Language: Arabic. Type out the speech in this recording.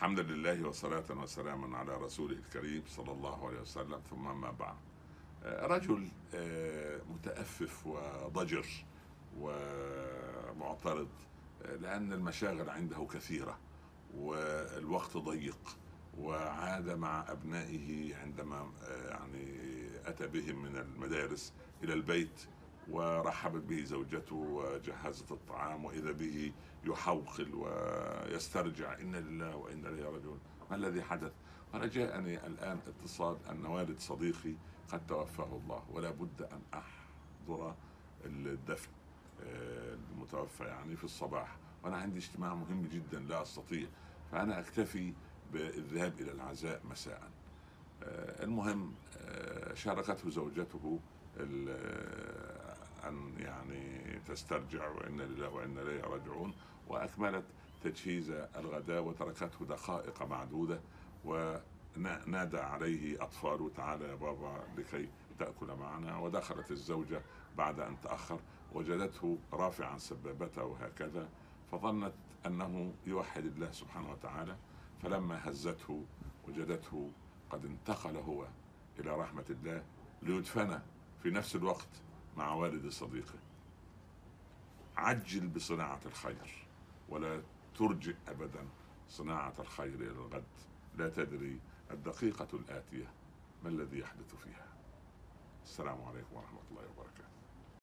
الحمد لله وصلاة وسلاما على رسوله الكريم صلى الله عليه وسلم ثم ما بعد. آه، رجل آه، متأفف وضجر ومعترض آه، لأن المشاغل عنده كثيرة والوقت ضيق وعاد مع أبنائه عندما يعني أتى بهم من المدارس إلى البيت. ورحبت به زوجته وجهزت الطعام وإذا به يحوقل ويسترجع. إنا لله وإنا إليه راجعون. ما الذي حدث؟ قال جاءني الآن اتصال أن والد صديقي قد توفاه الله ولا بد أن أحضر الدفن آه، المتوفى يعني في الصباح. وأنا عندي اجتماع مهم جدا لا أستطيع فأنا أكتفي بالذهاب إلى العزاء مساء. آه، المهم آه، شاركته زوجته يعني تسترجع وأنا لله وأنا إليه راجعون. وأكملت تجهيز الغداء وتركته دقائق معدودة ونادى عليه اطفاله تعال يا بابا لكي تأكل معنا. ودخلت الزوجة بعد أن تأخر وجدته رافعا سبابته هكذا فظنت أنه يوحد الله سبحانه وتعالى. فلما هزته وجدته قد انتقل هو إلى رحمة الله ليدفن في نفس الوقت. مع والد صديقه عجل بصناعة الخير ولا ترجئ أبدا صناعة الخير إلى الغد. لا تدري الدقيقة الآتية ما الذي يحدث فيها. السلام عليكم ورحمة الله وبركاته.